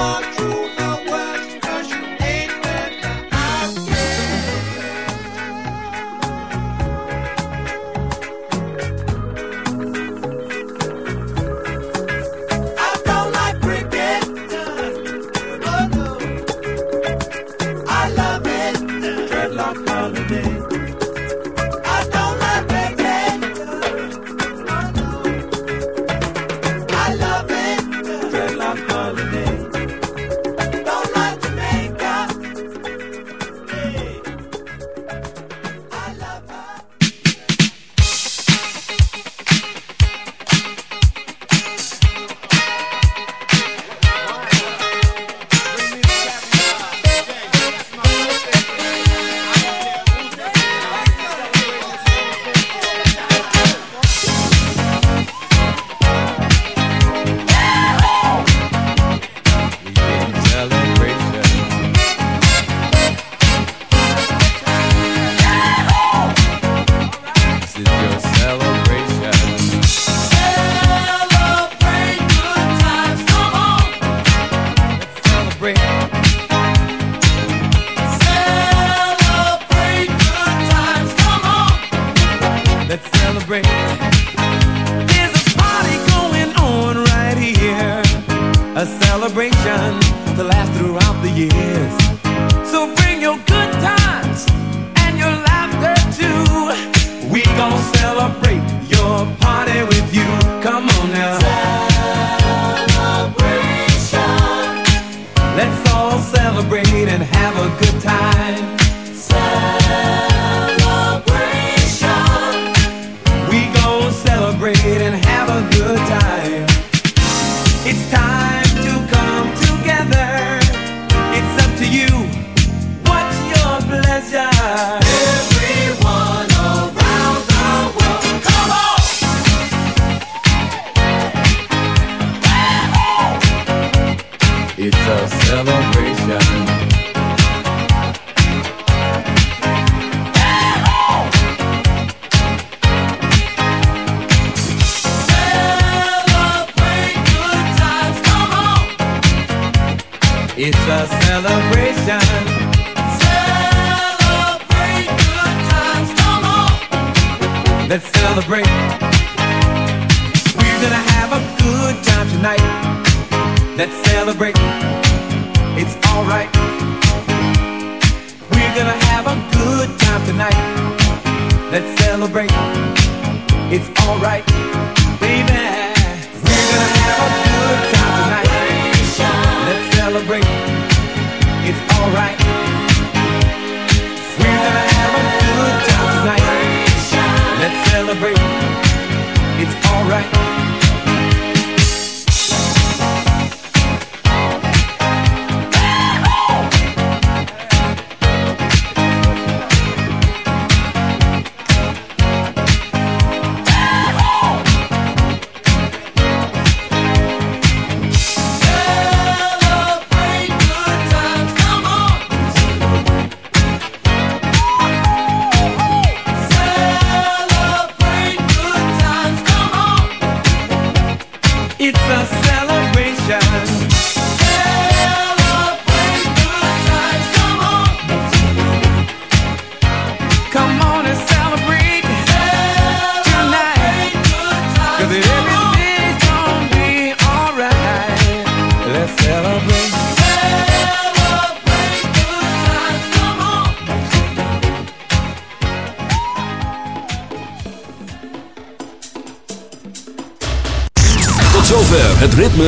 walk.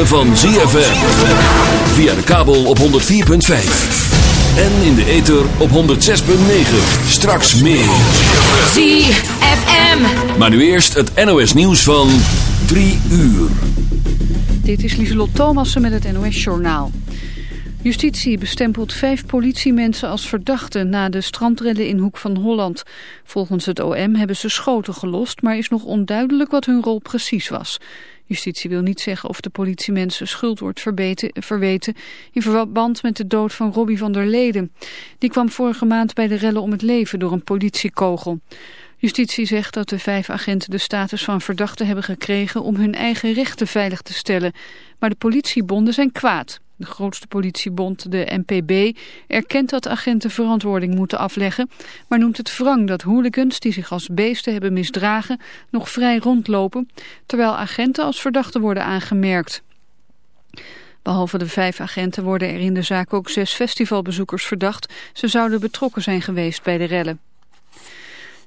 Van ZFM. Via de kabel op 104.5. En in de ether op 106.9. Straks meer. ZFM. Maar nu eerst het NOS nieuws van 3 uur. Dit is Lieselot Thomassen met het NOS Journaal. Justitie bestempelt vijf politiemensen als verdachten na de strandrellen in Hoek van Holland. Volgens het OM hebben ze schoten gelost, maar is nog onduidelijk wat hun rol precies was. Justitie wil niet zeggen of de politiemensen schuld wordt verbeten, verweten in verband met de dood van Robbie van der Leden. Die kwam vorige maand bij de rellen om het leven door een politiekogel. Justitie zegt dat de vijf agenten de status van verdachte hebben gekregen om hun eigen rechten veilig te stellen. Maar de politiebonden zijn kwaad. De grootste politiebond, de NPB, erkent dat agenten verantwoording moeten afleggen, maar noemt het wrang dat hooligans die zich als beesten hebben misdragen nog vrij rondlopen, terwijl agenten als verdachten worden aangemerkt. Behalve de vijf agenten worden er in de zaak ook zes festivalbezoekers verdacht. Ze zouden betrokken zijn geweest bij de rellen.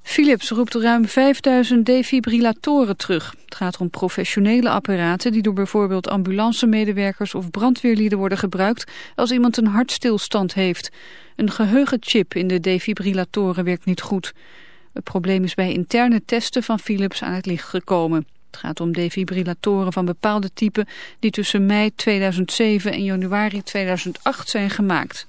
Philips roept ruim 5000 defibrillatoren terug. Het gaat om professionele apparaten die door bijvoorbeeld ambulancemedewerkers of brandweerlieden worden gebruikt als iemand een hartstilstand heeft. Een geheugenchip in de defibrillatoren werkt niet goed. Het probleem is bij interne testen van Philips aan het licht gekomen. Het gaat om defibrillatoren van bepaalde typen die tussen mei 2007 en januari 2008 zijn gemaakt.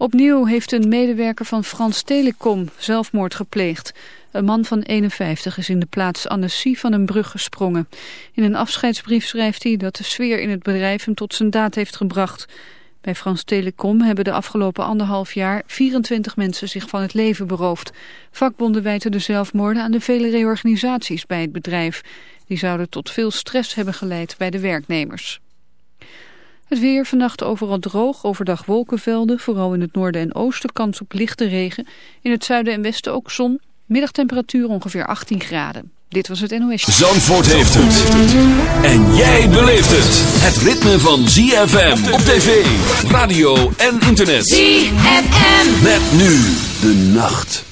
Opnieuw heeft een medewerker van Frans Telecom zelfmoord gepleegd. Een man van 51 is in de plaats Annecy van een brug gesprongen. In een afscheidsbrief schrijft hij dat de sfeer in het bedrijf hem tot zijn daad heeft gebracht. Bij Frans Telecom hebben de afgelopen anderhalf jaar 24 mensen zich van het leven beroofd. Vakbonden wijten de zelfmoorden aan de vele reorganisaties bij het bedrijf. Die zouden tot veel stress hebben geleid bij de werknemers. Het weer vannacht overal droog, overdag wolkenvelden, vooral in het noorden en oosten kans op lichte regen. In het zuiden en westen ook zon, middagtemperatuur ongeveer 18 graden. Dit was het NOS. Zandvoort heeft het. En jij beleeft het. Het ritme van ZFM op tv, radio en internet. ZFM. Met nu de nacht.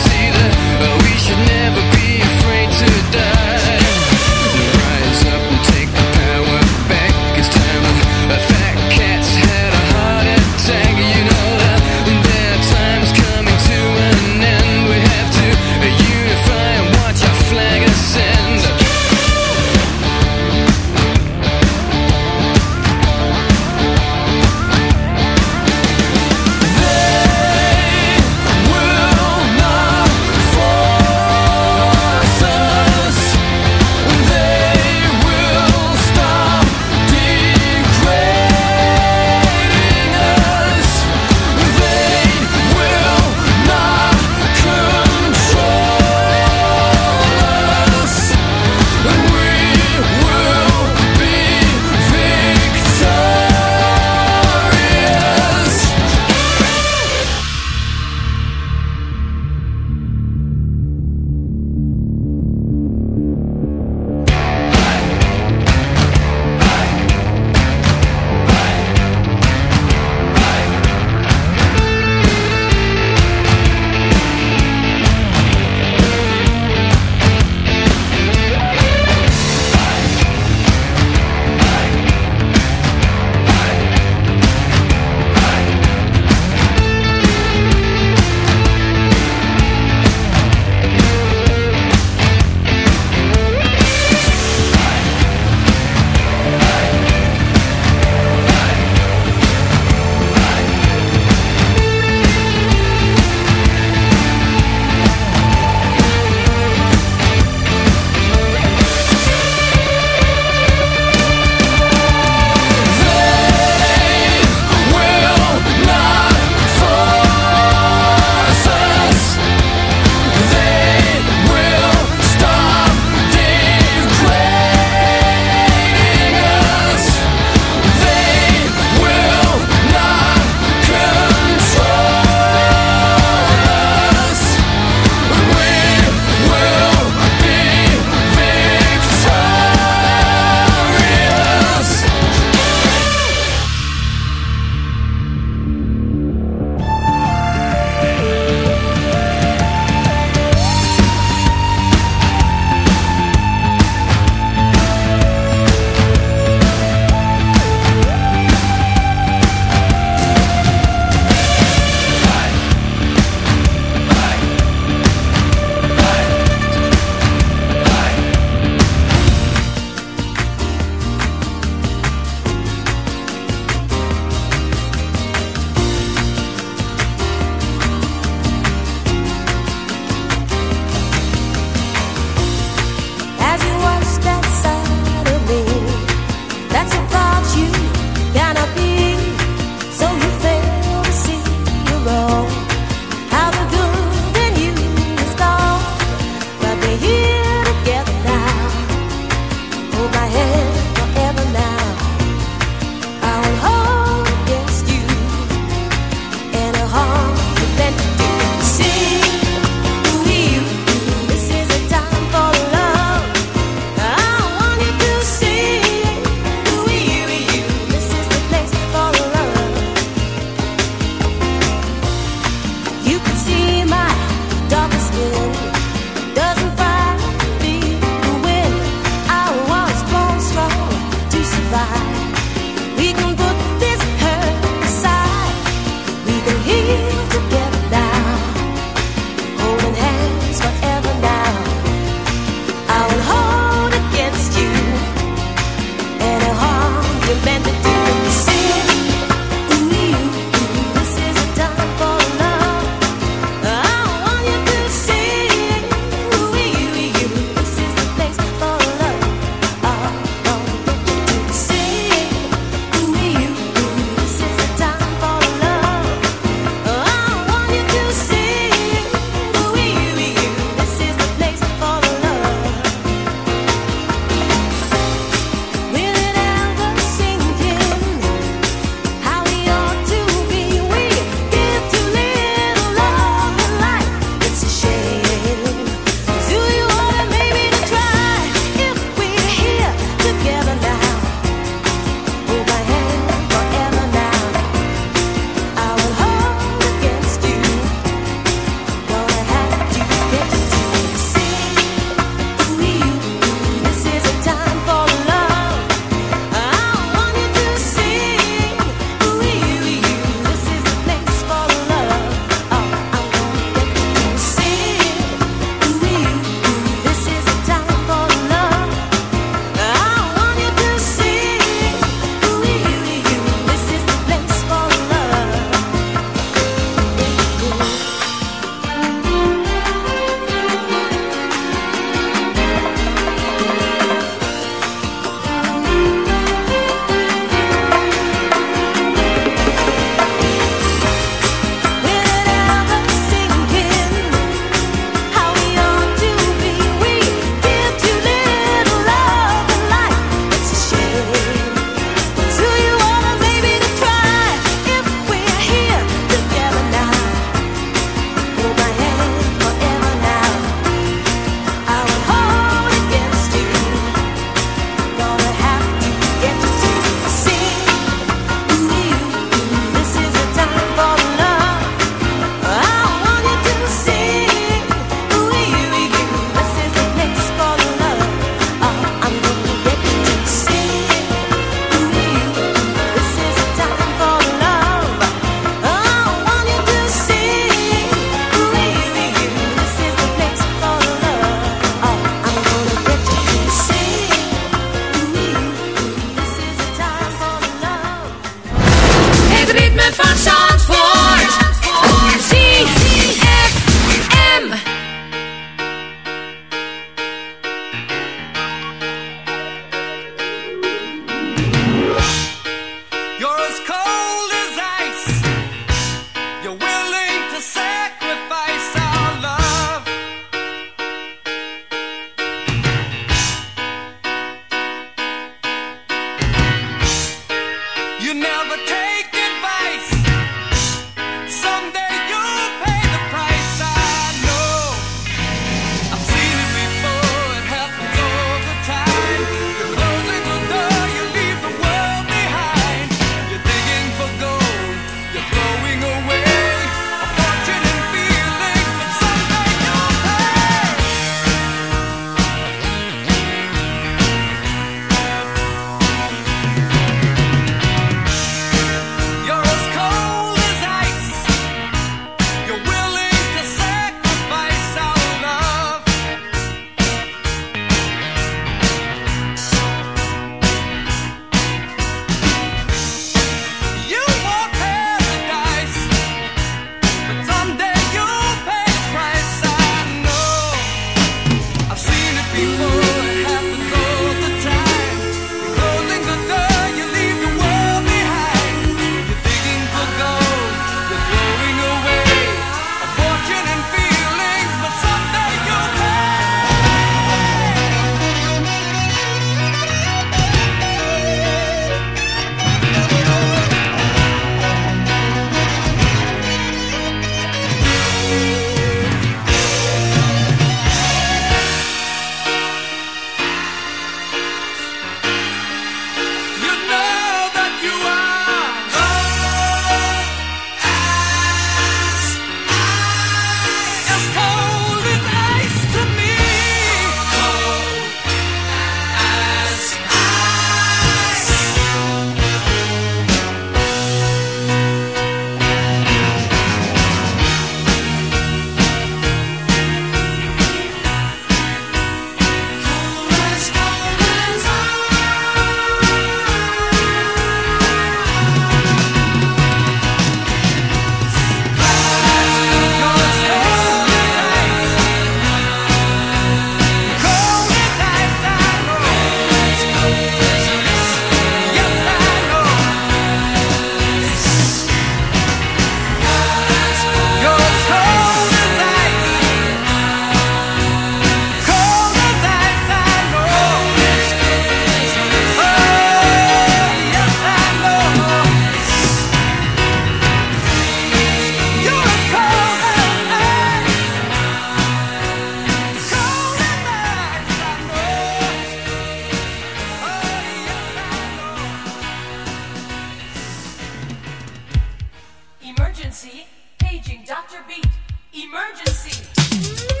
Emergency, paging Dr. Beat. Emergency.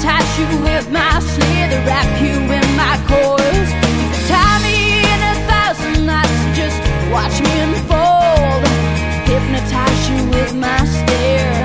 Attach you with my slither, wrap you in my coils. Tie me in a thousand knots, just watch me unfold. Hypnotize you with my stare.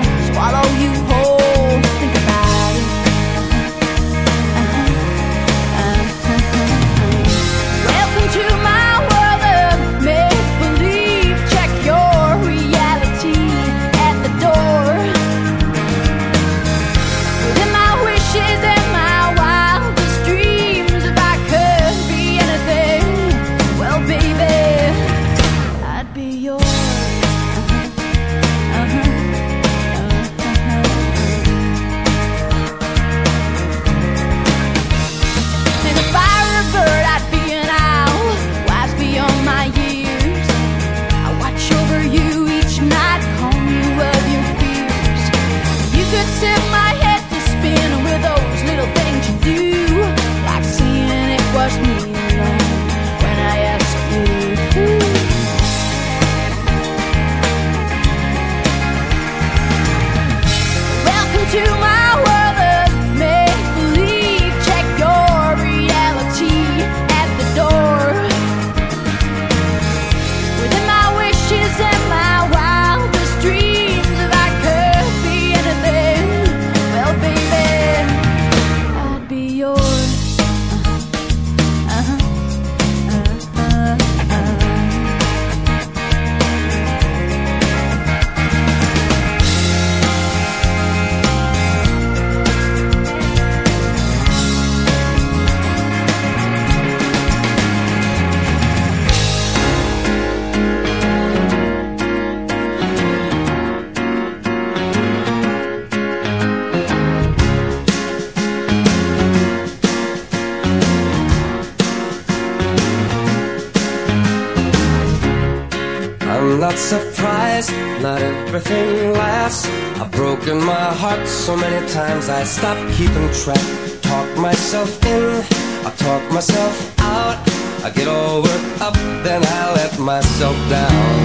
So many times I stop keeping track. Talk myself in, I talk myself out. I get all worked up, then I let myself down.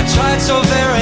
I tried so very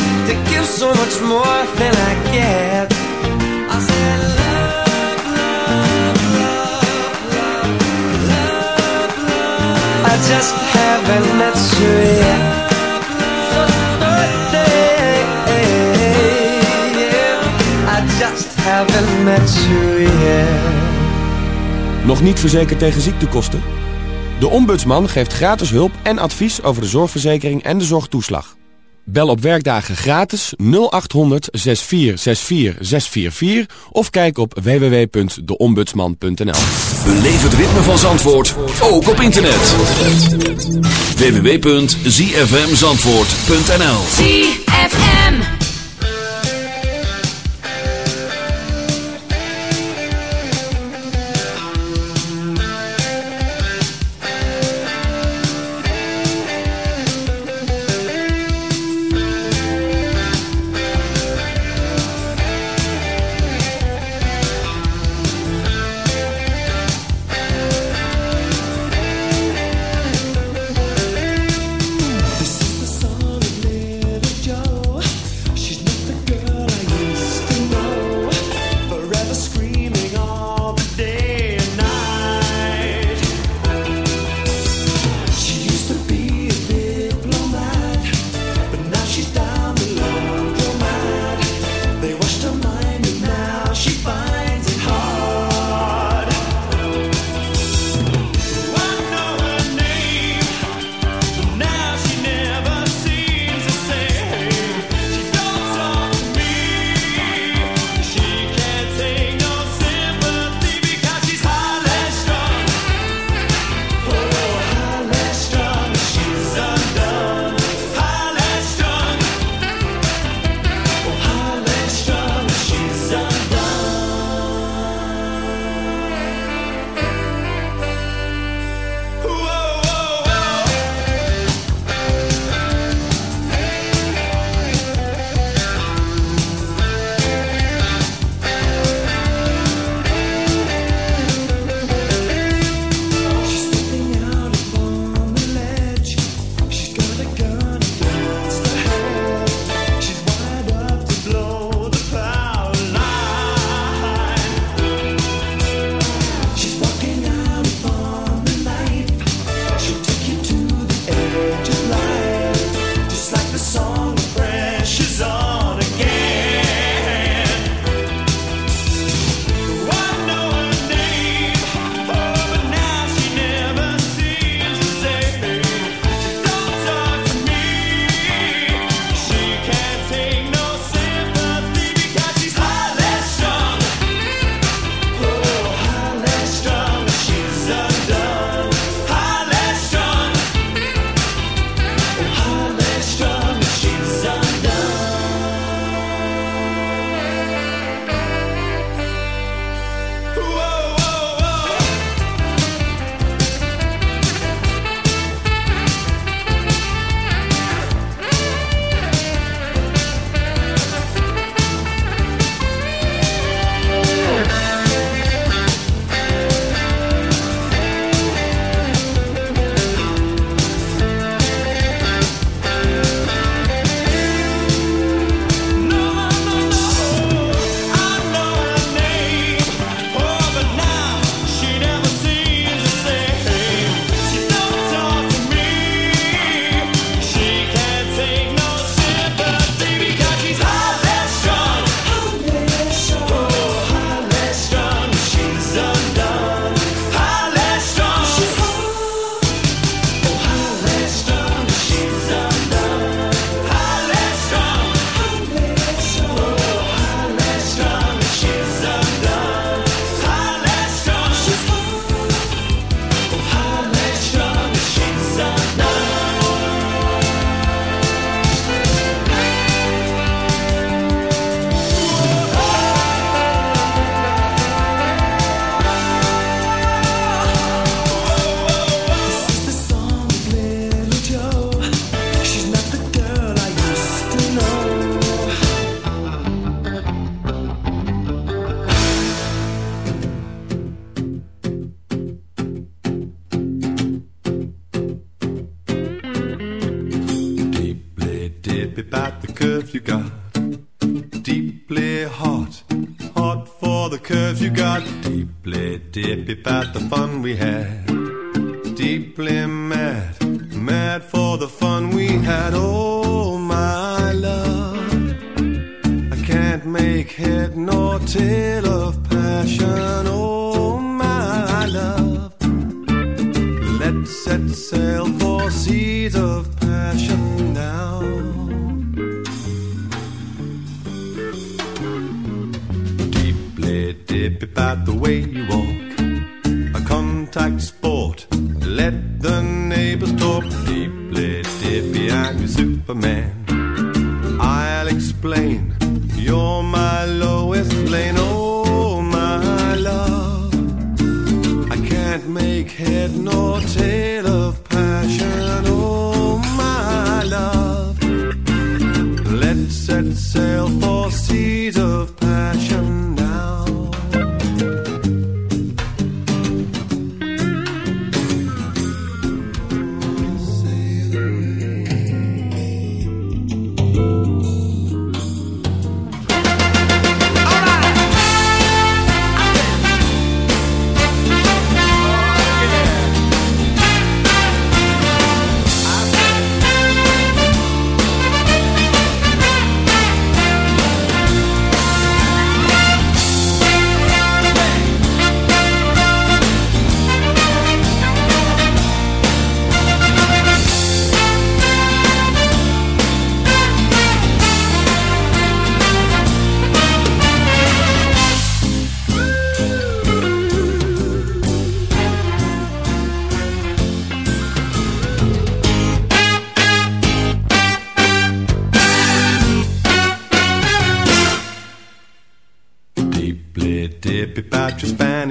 to give so much more than I get. I said love, love, love, love, love, love. I just haven't met you yet. So yeah. I just met you. Nog niet verzekerd tegen ziektekosten? De Ombudsman geeft gratis hulp en advies over de zorgverzekering en de zorgtoeslag. Bel op werkdagen gratis 0800 6464 644 of kijk op www.deombudsman.nl. Beleef het ritme van Zandvoort, ook op internet. www.zfmzandvoort.nl ZFM.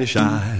Spanish shine.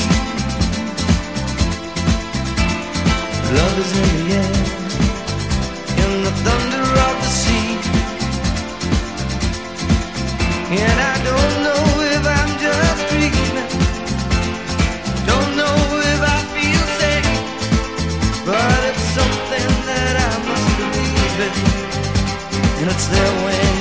love is in the air, in the thunder of the sea. And I don't know if I'm just dreaming, don't know if I feel safe, but it's something that I must believe in, and it's there when.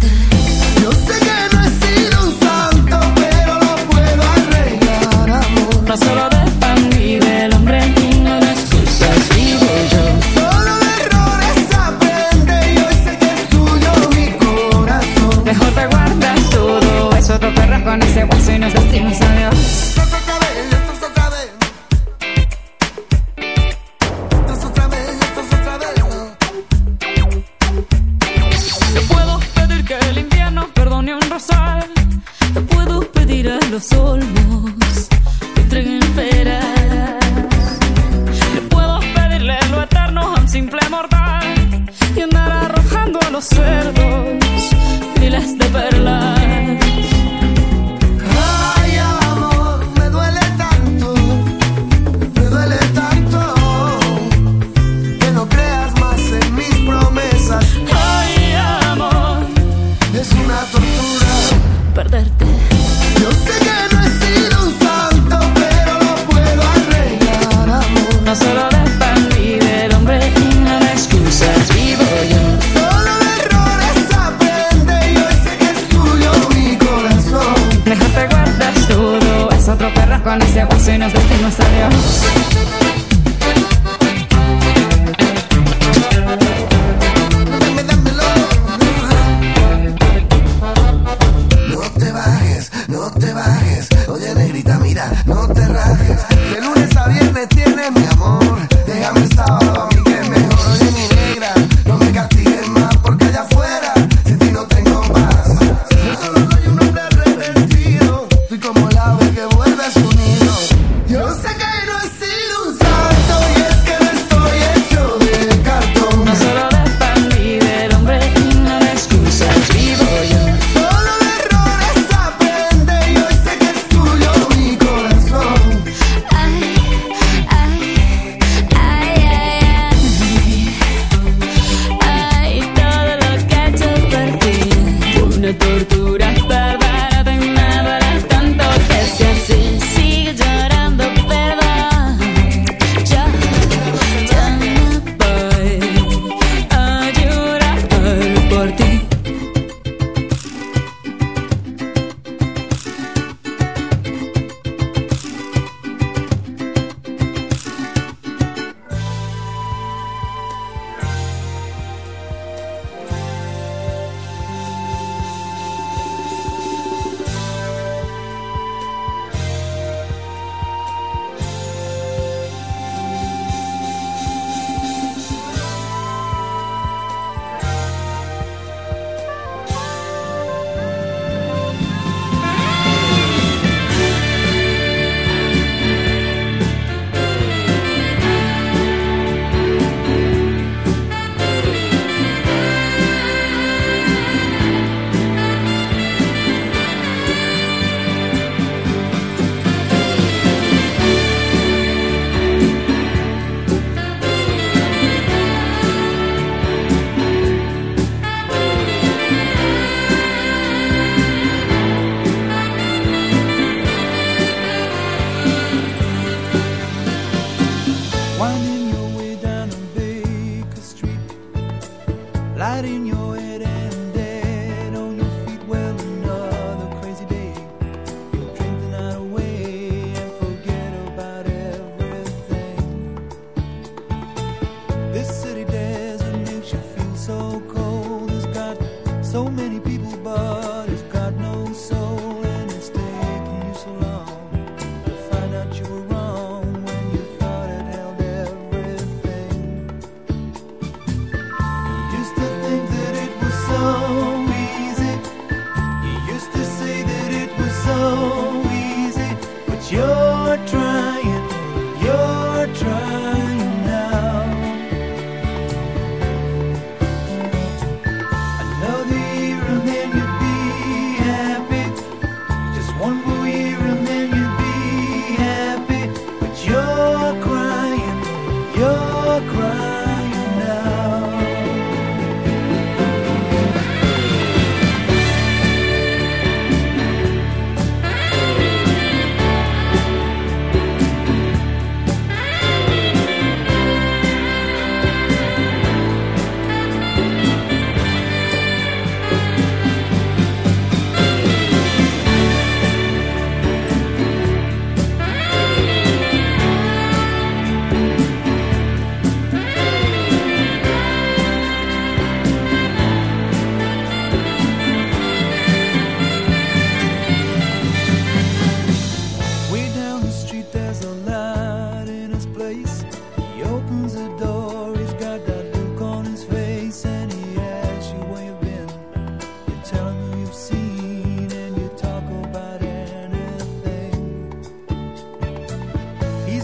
The.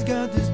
got this.